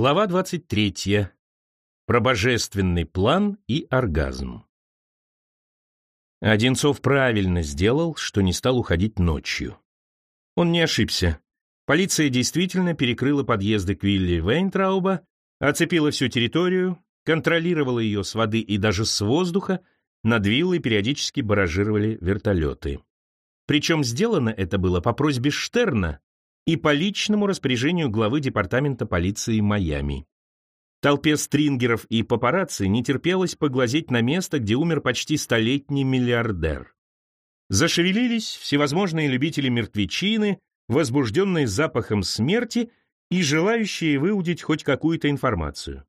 Глава 23. Про божественный план и оргазм. Одинцов правильно сделал, что не стал уходить ночью. Он не ошибся. Полиция действительно перекрыла подъезды к вилле Вейнтрауба, оцепила всю территорию, контролировала ее с воды и даже с воздуха, над виллой периодически баражировали вертолеты. Причем сделано это было по просьбе Штерна, и по личному распоряжению главы департамента полиции Майами. Толпе стрингеров и папарацци не терпелось поглазеть на место, где умер почти столетний миллиардер. Зашевелились всевозможные любители мертвечины, возбужденные запахом смерти и желающие выудить хоть какую-то информацию.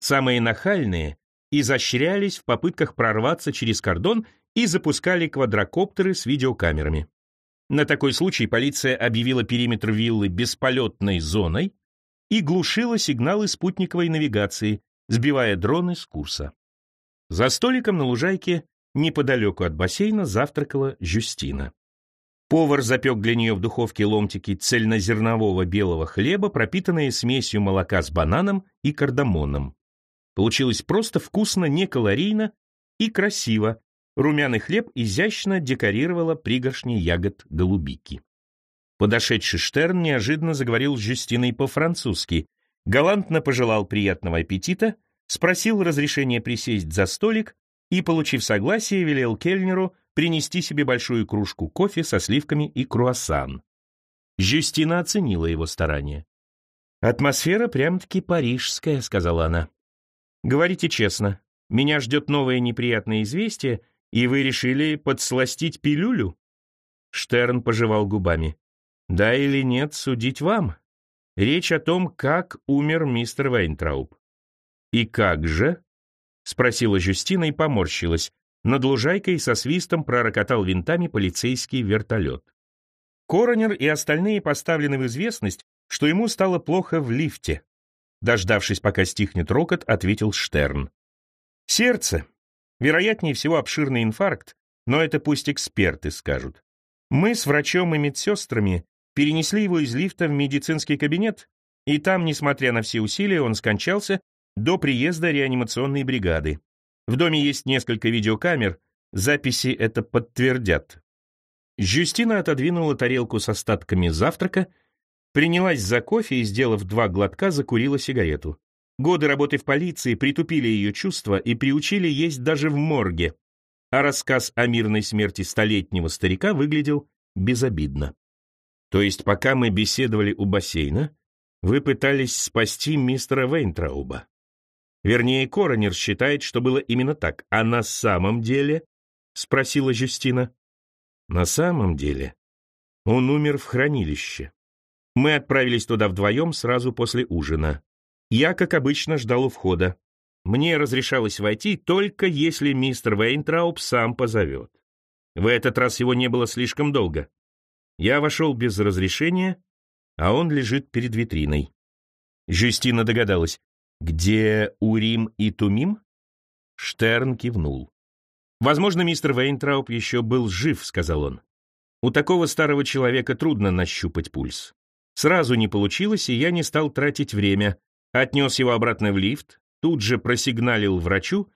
Самые нахальные изощрялись в попытках прорваться через кордон и запускали квадрокоптеры с видеокамерами. На такой случай полиция объявила периметр виллы бесполетной зоной и глушила сигналы спутниковой навигации, сбивая дроны с курса. За столиком на лужайке неподалеку от бассейна завтракала Жюстина. Повар запек для нее в духовке ломтики цельнозернового белого хлеба, пропитанные смесью молока с бананом и кардамоном. Получилось просто вкусно, некалорийно и красиво, Румяный хлеб изящно декорировала пригоршни ягод голубики. Подошедший Штерн неожиданно заговорил с Жюстиной по-французски, галантно пожелал приятного аппетита, спросил разрешения присесть за столик и, получив согласие, велел кельнеру принести себе большую кружку кофе со сливками и круассан. Жюстина оценила его старания. «Атмосфера прям-таки парижская», — сказала она. «Говорите честно, меня ждет новое неприятное известие, и вы решили подсластить пилюлю? Штерн пожевал губами. Да или нет, судить вам. Речь о том, как умер мистер Вейнтрауб. И как же? Спросила Жюстина и поморщилась. Над лужайкой со свистом пророкотал винтами полицейский вертолет. Коронер и остальные поставлены в известность, что ему стало плохо в лифте. Дождавшись, пока стихнет рокот, ответил Штерн. Сердце, Вероятнее всего обширный инфаркт, но это пусть эксперты скажут. Мы с врачом и медсестрами перенесли его из лифта в медицинский кабинет, и там, несмотря на все усилия, он скончался до приезда реанимационной бригады. В доме есть несколько видеокамер, записи это подтвердят. Жюстина отодвинула тарелку с остатками завтрака, принялась за кофе и, сделав два глотка, закурила сигарету. Годы работы в полиции притупили ее чувства и приучили есть даже в морге, а рассказ о мирной смерти столетнего старика выглядел безобидно. То есть пока мы беседовали у бассейна, вы пытались спасти мистера Вейнтрауба. Вернее, Коронер считает, что было именно так. А на самом деле? Спросила Жюстина. На самом деле? Он умер в хранилище. Мы отправились туда вдвоем сразу после ужина. Я, как обычно, ждал у входа. Мне разрешалось войти только если мистер Вейнтрауб сам позовет. В этот раз его не было слишком долго. Я вошел без разрешения, а он лежит перед витриной. Жюстина догадалась. «Где Урим и Тумим?» Штерн кивнул. «Возможно, мистер Вейнтрауб еще был жив», — сказал он. «У такого старого человека трудно нащупать пульс. Сразу не получилось, и я не стал тратить время, Отнес его обратно в лифт, тут же просигналил врачу,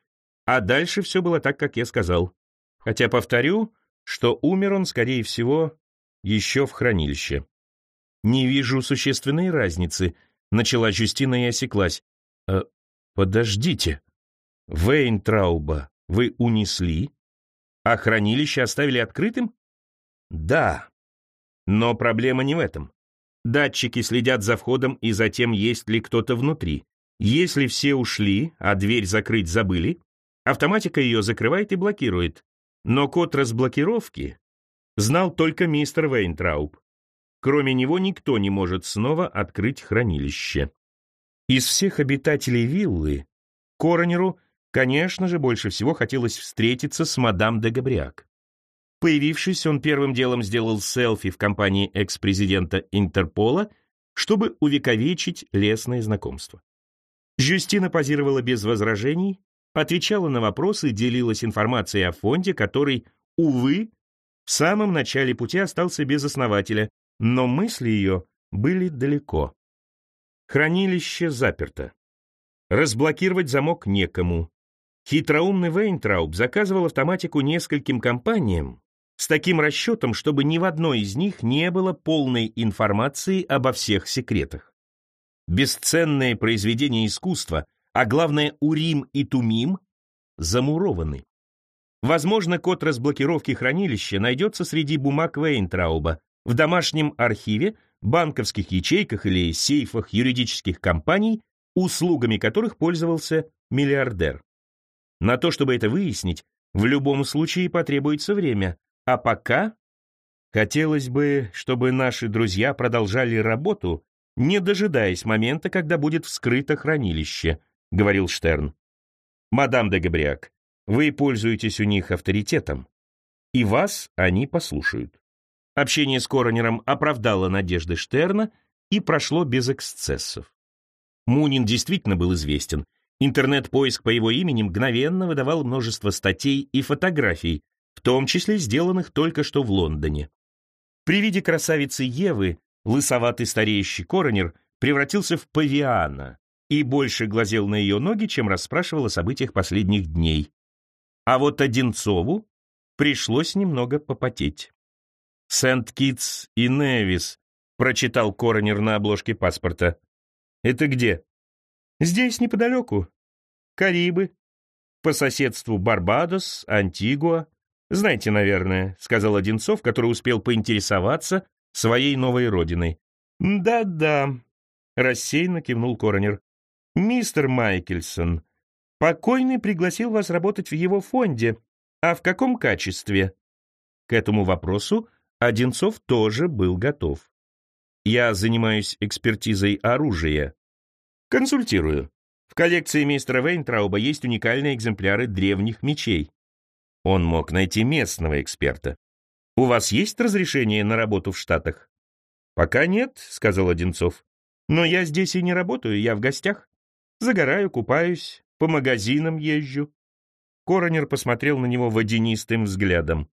а дальше все было так, как я сказал. Хотя повторю, что умер он, скорее всего, еще в хранилище. «Не вижу существенной разницы», — начала Жюстина и осеклась. «Э, «Подождите. Вейн Трауба вы унесли, а хранилище оставили открытым?» «Да. Но проблема не в этом. Датчики следят за входом и за тем, есть ли кто-то внутри. Если все ушли, а дверь закрыть забыли, автоматика ее закрывает и блокирует. Но код разблокировки знал только мистер Вейнтрауб. Кроме него никто не может снова открыть хранилище. Из всех обитателей виллы Коронеру, конечно же, больше всего хотелось встретиться с мадам де Габриак. Появившись, он первым делом сделал селфи в компании экс-президента Интерпола, чтобы увековечить лесное знакомство. Жюстина позировала без возражений, отвечала на вопросы, делилась информацией о фонде, который, увы, в самом начале пути остался без основателя, но мысли ее были далеко. Хранилище заперто. Разблокировать замок некому. Хитроумный Вейнтрауб заказывал автоматику нескольким компаниям с таким расчетом, чтобы ни в одной из них не было полной информации обо всех секретах. Бесценные произведения искусства, а главное Урим и Тумим, замурованы. Возможно, код разблокировки хранилища найдется среди бумаг Вейнтрауба в домашнем архиве, банковских ячейках или сейфах юридических компаний, услугами которых пользовался миллиардер. На то, чтобы это выяснить, в любом случае потребуется время, а пока хотелось бы, чтобы наши друзья продолжали работу, не дожидаясь момента, когда будет вскрыто хранилище, говорил Штерн. Мадам де Габриак, вы пользуетесь у них авторитетом, и вас они послушают. Общение с Коронером оправдало надежды Штерна и прошло без эксцессов. Мунин действительно был известен. Интернет-поиск по его имени мгновенно выдавал множество статей и фотографий, в том числе сделанных только что в Лондоне. При виде красавицы Евы лысоватый стареющий коронер превратился в павиана и больше глазел на ее ноги, чем расспрашивал о событиях последних дней. А вот Одинцову пришлось немного попотеть. «Сент-Китс и Невис», — прочитал коронер на обложке паспорта. «Это где?» «Здесь, неподалеку. Карибы. По соседству Барбадос, Антигуа. Знаете, наверное», — сказал Одинцов, который успел поинтересоваться своей новой родиной. «Да-да», — рассеянно кивнул коронер. «Мистер Майкельсон, покойный пригласил вас работать в его фонде. А в каком качестве?» К этому вопросу Одинцов тоже был готов. «Я занимаюсь экспертизой оружия. Консультирую. В коллекции мистера Вейнтрауба есть уникальные экземпляры древних мечей. Он мог найти местного эксперта. У вас есть разрешение на работу в Штатах? Пока нет, сказал Одинцов. Но я здесь и не работаю, я в гостях. Загораю, купаюсь, по магазинам езжу. Коронер посмотрел на него водянистым взглядом.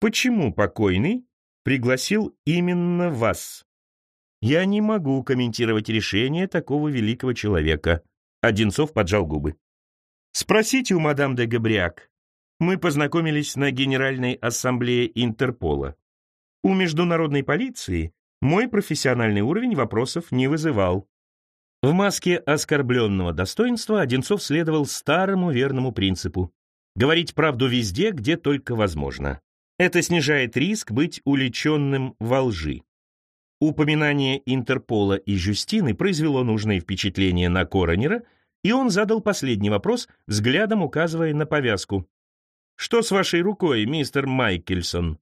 Почему покойный пригласил именно вас? Я не могу комментировать решение такого великого человека. Одинцов поджал губы. Спросите у мадам де Габриак, мы познакомились на Генеральной Ассамблее Интерпола. У международной полиции мой профессиональный уровень вопросов не вызывал. В маске оскорбленного достоинства Одинцов следовал старому верному принципу говорить правду везде, где только возможно. Это снижает риск быть уличенным во лжи. Упоминание Интерпола и Жюстины произвело нужное впечатление на Коронера, и он задал последний вопрос, взглядом указывая на повязку. Что с вашей рукой, мистер Майкельсон?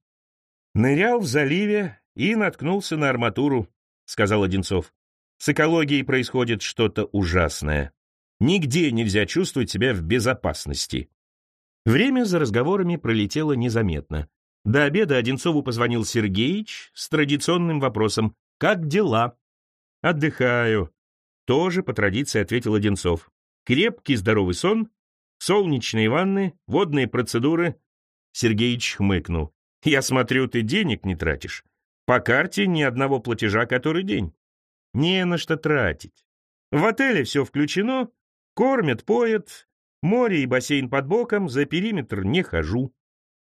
Нырял в заливе и наткнулся на арматуру, сказал Одинцов. С экологией происходит что-то ужасное. Нигде нельзя чувствовать себя в безопасности. Время за разговорами пролетело незаметно. До обеда Одинцову позвонил Сергеич с традиционным вопросом «Как дела?» «Отдыхаю», — тоже по традиции ответил Одинцов. «Крепкий здоровый сон Солнечные ванны, водные процедуры. Сергеич хмыкнул. Я смотрю, ты денег не тратишь. По карте ни одного платежа который день. Не на что тратить. В отеле все включено, кормят, поят, море и бассейн под боком, за периметр не хожу.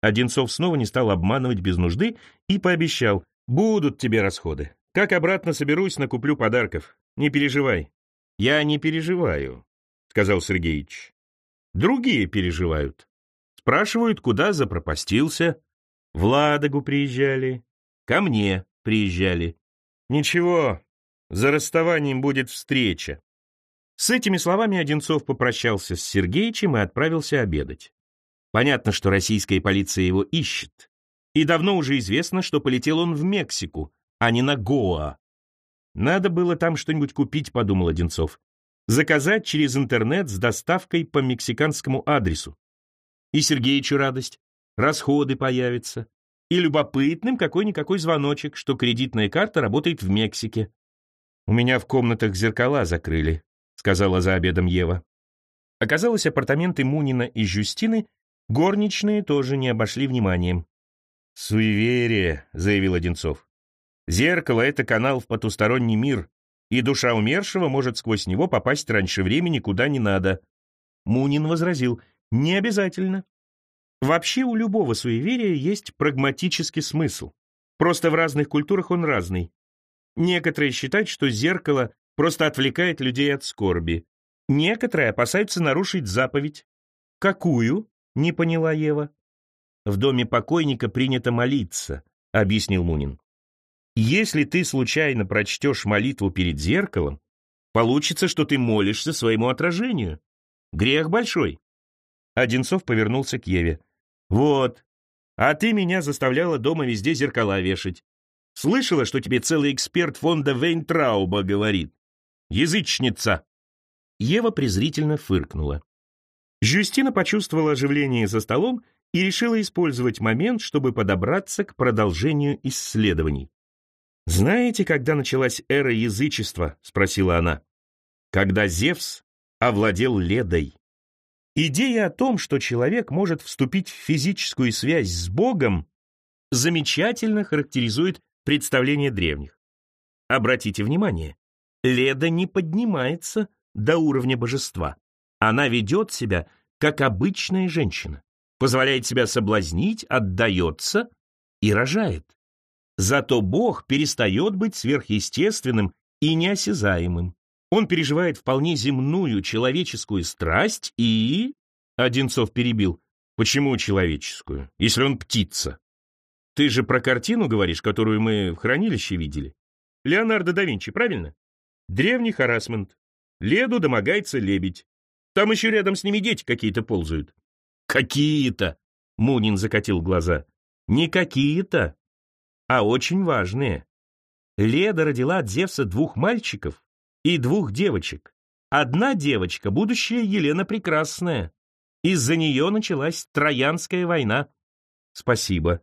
Одинцов снова не стал обманывать без нужды и пообещал, будут тебе расходы. Как обратно соберусь, накуплю подарков. Не переживай. Я не переживаю, сказал Сергеич. Другие переживают. Спрашивают, куда запропастился. В Ладогу приезжали. Ко мне приезжали. Ничего, за расставанием будет встреча. С этими словами Одинцов попрощался с Сергеичем и отправился обедать. Понятно, что российская полиция его ищет. И давно уже известно, что полетел он в Мексику, а не на Гоа. Надо было там что-нибудь купить, подумал Одинцов заказать через интернет с доставкой по мексиканскому адресу. И Сергеичу радость, расходы появятся, и любопытным какой-никакой звоночек, что кредитная карта работает в Мексике. «У меня в комнатах зеркала закрыли», — сказала за обедом Ева. Оказалось, апартаменты Мунина и Жюстины горничные тоже не обошли вниманием. «Суеверие», — заявил Одинцов. «Зеркало — это канал в потусторонний мир, и душа умершего может сквозь него попасть раньше времени куда не надо. Мунин возразил, не обязательно. Вообще у любого суеверия есть прагматический смысл. Просто в разных культурах он разный. Некоторые считают, что зеркало просто отвлекает людей от скорби. Некоторые опасаются нарушить заповедь. «Какую?» — не поняла Ева. «В доме покойника принято молиться», — объяснил Мунин. «Если ты случайно прочтешь молитву перед зеркалом, получится, что ты молишься своему отражению. Грех большой». Одинцов повернулся к Еве. «Вот. А ты меня заставляла дома везде зеркала вешать. Слышала, что тебе целый эксперт фонда Вейнтрауба говорит? Язычница!» Ева презрительно фыркнула. Жюстина почувствовала оживление за столом и решила использовать момент, чтобы подобраться к продолжению исследований. «Знаете, когда началась эра язычества?» — спросила она. «Когда Зевс овладел Ледой. Идея о том, что человек может вступить в физическую связь с Богом, замечательно характеризует представление древних. Обратите внимание, Леда не поднимается до уровня божества. Она ведет себя, как обычная женщина, позволяет себя соблазнить, отдается и рожает. Зато Бог перестает быть сверхъестественным и неосязаемым. Он переживает вполне земную человеческую страсть и... Одинцов перебил. Почему человеческую, если он птица? Ты же про картину говоришь, которую мы в хранилище видели? Леонардо да Винчи, правильно? Древний харасмент. Леду домогается лебедь. Там еще рядом с ними дети какие-то ползают. Какие-то, Мунин закатил глаза. Не какие-то, а очень важные. Леда родила от Зевса двух мальчиков и двух девочек. Одна девочка, будущая Елена Прекрасная. Из-за нее началась Троянская война. Спасибо.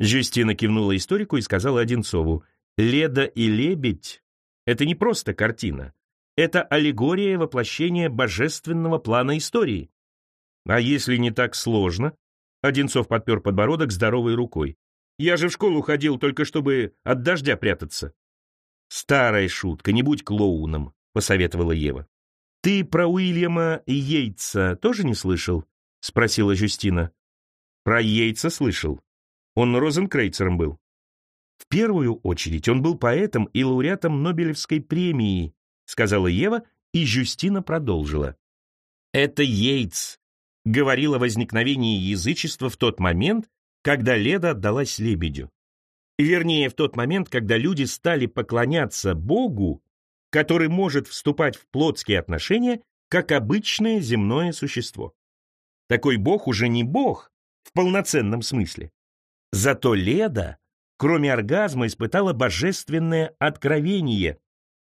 Жюстина кивнула историку и сказала Одинцову, «Леда и лебедь — это не просто картина. Это аллегория воплощения божественного плана истории. А если не так сложно? Одинцов подпер подбородок здоровой рукой. Я же в школу ходил только чтобы от дождя прятаться. Старая шутка, не будь клоуном, посоветовала Ева. Ты про Уильяма Йейтса тоже не слышал? Спросила Жюстина. Про Йейтса слышал. Он Розенкрейцером был. В первую очередь он был поэтом и лауреатом Нобелевской премии, сказала Ева, и Жюстина продолжила. Это Йейтс говорил о возникновении язычества в тот момент, когда Леда отдалась лебедю. Вернее, в тот момент, когда люди стали поклоняться Богу, который может вступать в плотские отношения, как обычное земное существо. Такой Бог уже не Бог в полноценном смысле. Зато Леда, кроме оргазма, испытала божественное откровение,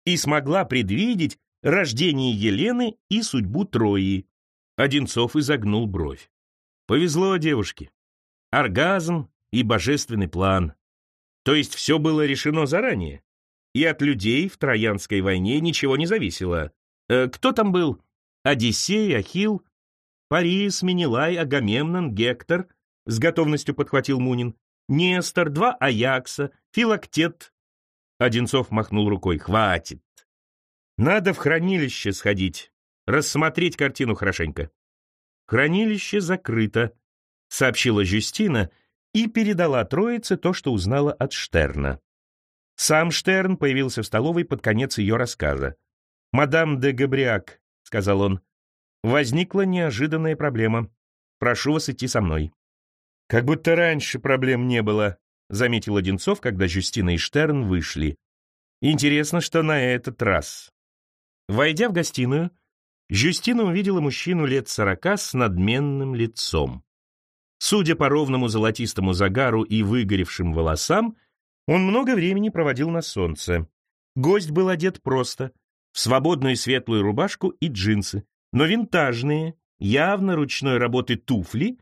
и смогла предвидеть рождение Елены и судьбу Трои. Одинцов изогнул бровь. Повезло девушке. Оргазм и божественный план. То есть все было решено заранее. И от людей в Троянской войне ничего не зависело. Э, кто там был? Одиссей, Ахилл, Парис, Менелай, Агамемнон, Гектор, с готовностью подхватил Мунин. Нестор, два Аякса, Филактет, Одинцов махнул рукой. «Хватит. Надо в хранилище сходить, рассмотреть картину хорошенько». «Хранилище закрыто», — сообщила Жюстина и передала троице то, что узнала от Штерна. Сам Штерн появился в столовой под конец ее рассказа. «Мадам де Габриак», — сказал он, — «возникла неожиданная проблема. Прошу вас идти со мной». «Как будто раньше проблем не было», — заметил Одинцов, когда Жюстина и Штерн вышли. «Интересно, что на этот раз». Войдя в гостиную, Жюстина увидела мужчину лет сорока с надменным лицом. Судя по ровному золотистому загару и выгоревшим волосам, он много времени проводил на солнце. Гость был одет просто, в свободную светлую рубашку и джинсы, но винтажные, явно ручной работы туфли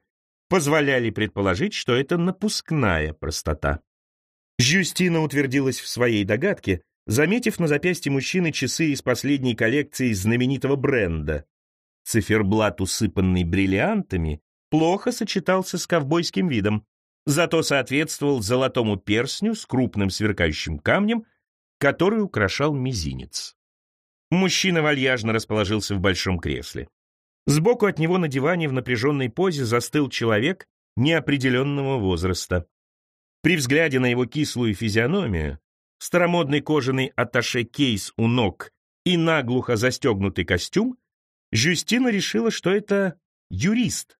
позволяли предположить, что это напускная простота. Жюстина утвердилась в своей догадке, заметив на запястье мужчины часы из последней коллекции знаменитого бренда. Циферблат, усыпанный бриллиантами, плохо сочетался с ковбойским видом, зато соответствовал золотому перстню с крупным сверкающим камнем, который украшал мизинец. Мужчина вальяжно расположился в большом кресле. Сбоку от него на диване в напряженной позе застыл человек неопределенного возраста. При взгляде на его кислую физиономию, старомодный кожаный атташе-кейс у ног и наглухо застегнутый костюм, Жюстина решила, что это юрист.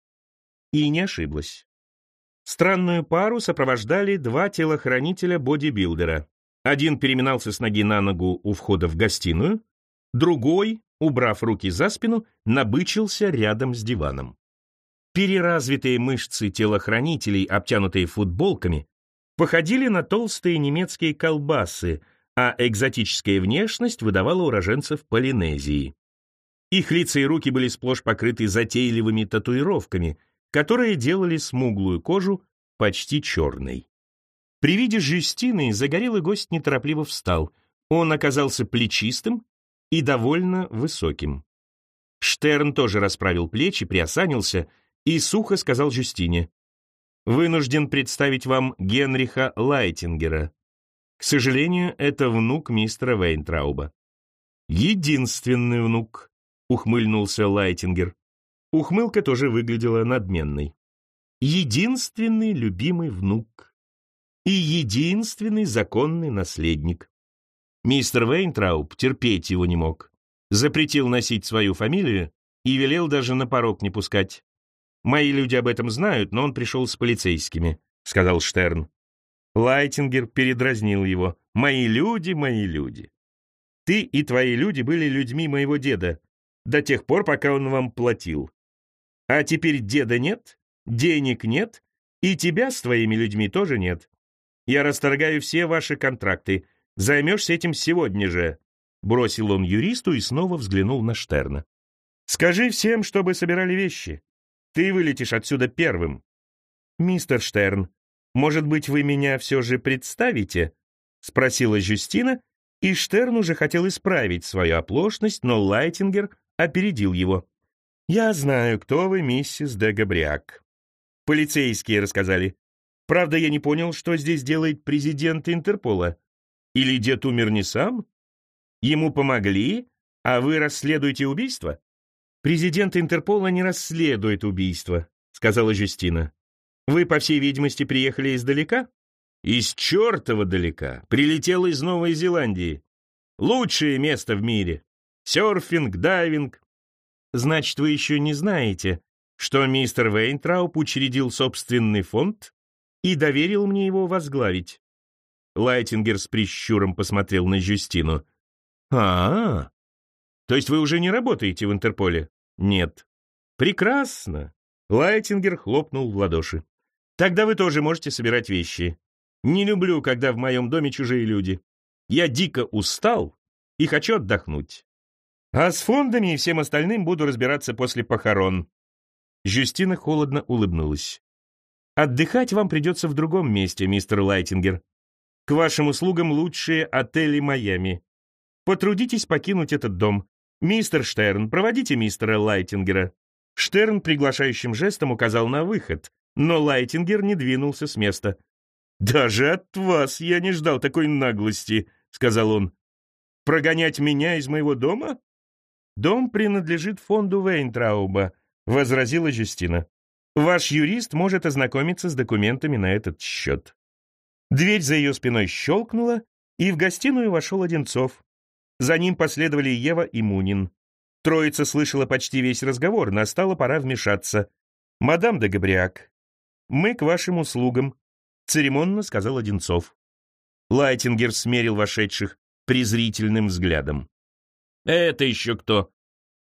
И не ошиблась. Странную пару сопровождали два телохранителя-бодибилдера. Один переминался с ноги на ногу у входа в гостиную, другой, убрав руки за спину, набычился рядом с диваном. Переразвитые мышцы телохранителей, обтянутые футболками, походили на толстые немецкие колбасы, а экзотическая внешность выдавала уроженцев Полинезии. Их лица и руки были сплошь покрыты затейливыми татуировками, которые делали смуглую кожу почти черной. При виде Жюстины загорелый гость неторопливо встал. Он оказался плечистым и довольно высоким. Штерн тоже расправил плечи, приосанился и сухо сказал Жюстине. «Вынужден представить вам Генриха Лайтингера. К сожалению, это внук мистера Вейнтрауба». «Единственный внук», — ухмыльнулся Лайтингер. Ухмылка тоже выглядела надменной. Единственный любимый внук и единственный законный наследник. Мистер Вейнтрауб терпеть его не мог. Запретил носить свою фамилию и велел даже на порог не пускать. «Мои люди об этом знают, но он пришел с полицейскими», — сказал Штерн. Лайтингер передразнил его. «Мои люди, мои люди. Ты и твои люди были людьми моего деда до тех пор, пока он вам платил. А теперь деда нет, денег нет, и тебя с твоими людьми тоже нет. Я расторгаю все ваши контракты. Займешься этим сегодня же». Бросил он юристу и снова взглянул на Штерна. «Скажи всем, чтобы собирали вещи. Ты вылетишь отсюда первым». «Мистер Штерн, может быть, вы меня все же представите?» — спросила Жюстина, и Штерн уже хотел исправить свою оплошность, но Лайтингер опередил его. «Я знаю, кто вы, миссис де Габриак». Полицейские рассказали. Правда, я не понял, что здесь делает президент Интерпола. Или дед умер не сам? Ему помогли, а вы расследуете убийство? Президент Интерпола не расследует убийство, сказала Жюстина. Вы, по всей видимости, приехали издалека? Из чертова далека. Прилетел из Новой Зеландии. Лучшее место в мире. Серфинг, дайвинг, Значит, вы еще не знаете, что мистер Вейнтрауп учредил собственный фонд и доверил мне его возглавить. Лайтингер с прищуром посмотрел на Жюстину. а, -а. То есть вы уже не работаете в Интерполе? Нет. Прекрасно. Лайтингер хлопнул в ладоши. Тогда вы тоже можете собирать вещи. Не люблю, когда в моем доме чужие люди. Я дико устал и хочу отдохнуть. А с фондами и всем остальным буду разбираться после похорон». Жюстина холодно улыбнулась. «Отдыхать вам придется в другом месте, мистер Лайтингер. К вашим услугам лучшие отели Майами. Потрудитесь покинуть этот дом. Мистер Штерн, проводите мистера Лайтингера». Штерн приглашающим жестом указал на выход, но Лайтингер не двинулся с места. «Даже от вас я не ждал такой наглости», — сказал он. «Прогонять меня из моего дома? «Дом принадлежит фонду Вейнтрауба», — возразила Жюстина. «Ваш юрист может ознакомиться с документами на этот счет». Дверь за ее спиной щелкнула, и в гостиную вошел Одинцов. За ним последовали Ева и Мунин. Троица слышала почти весь разговор, настала пора вмешаться. «Мадам де Габриак, мы к вашим услугам», — церемонно сказал Одинцов. Лайтингер смерил вошедших презрительным взглядом. «Это еще кто?»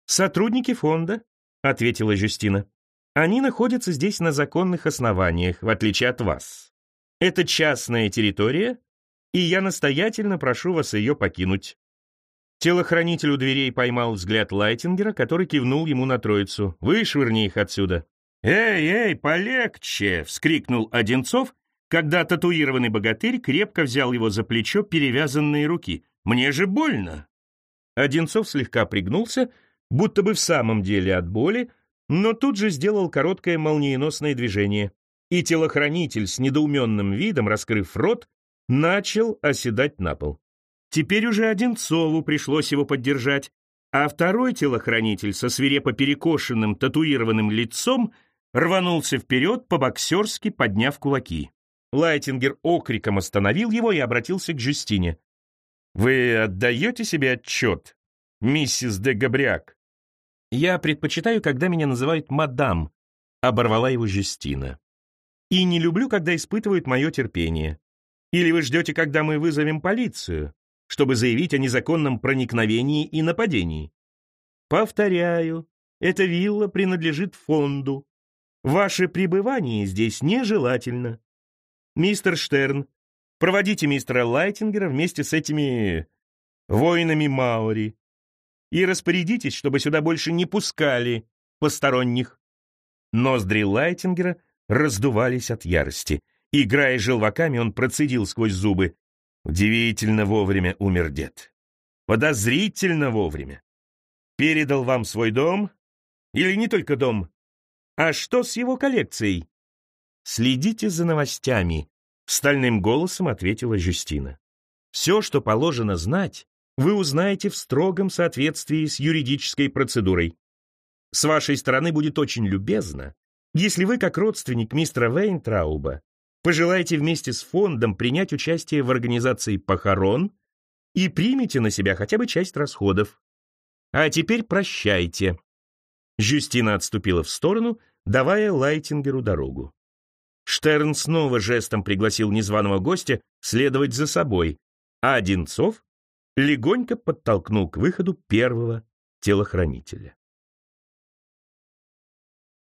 «Сотрудники фонда», — ответила Жюстина. «Они находятся здесь на законных основаниях, в отличие от вас. Это частная территория, и я настоятельно прошу вас ее покинуть». Телохранитель у дверей поймал взгляд Лайтингера, который кивнул ему на троицу. «Вышвырни их отсюда». «Эй, эй, полегче!» — вскрикнул Одинцов, когда татуированный богатырь крепко взял его за плечо перевязанные руки. «Мне же больно!» Одинцов слегка пригнулся, будто бы в самом деле от боли, но тут же сделал короткое молниеносное движение, и телохранитель с недоуменным видом, раскрыв рот, начал оседать на пол. Теперь уже Одинцову пришлось его поддержать, а второй телохранитель со свирепо перекошенным татуированным лицом рванулся вперед, по-боксерски подняв кулаки. Лайтингер окриком остановил его и обратился к Жюстине. «Вы отдаете себе отчет, миссис де Габриак?» «Я предпочитаю, когда меня называют мадам», — оборвала его Жюстина. «И не люблю, когда испытывают мое терпение. Или вы ждете, когда мы вызовем полицию, чтобы заявить о незаконном проникновении и нападении? Повторяю, эта вилла принадлежит фонду. Ваше пребывание здесь нежелательно. Мистер Штерн, проводите мистера Лайтингера вместе с этими воинами Маори и распорядитесь, чтобы сюда больше не пускали посторонних. Ноздри Лайтингера раздувались от ярости. Играя желваками, он процедил сквозь зубы. Удивительно вовремя умер дед. Подозрительно вовремя. Передал вам свой дом? Или не только дом? А что с его коллекцией? Следите за новостями, стальным голосом ответила Жюстина. Все, что положено знать, вы узнаете в строгом соответствии с юридической процедурой. С вашей стороны будет очень любезно, если вы, как родственник мистера Вейнтрауба, пожелаете вместе с фондом принять участие в организации похорон и примете на себя хотя бы часть расходов. А теперь прощайте. Жюстина отступила в сторону, давая Лайтингеру дорогу. Штерн снова жестом пригласил незваного гостя следовать за собой, а Одинцов легонько подтолкнул к выходу первого телохранителя.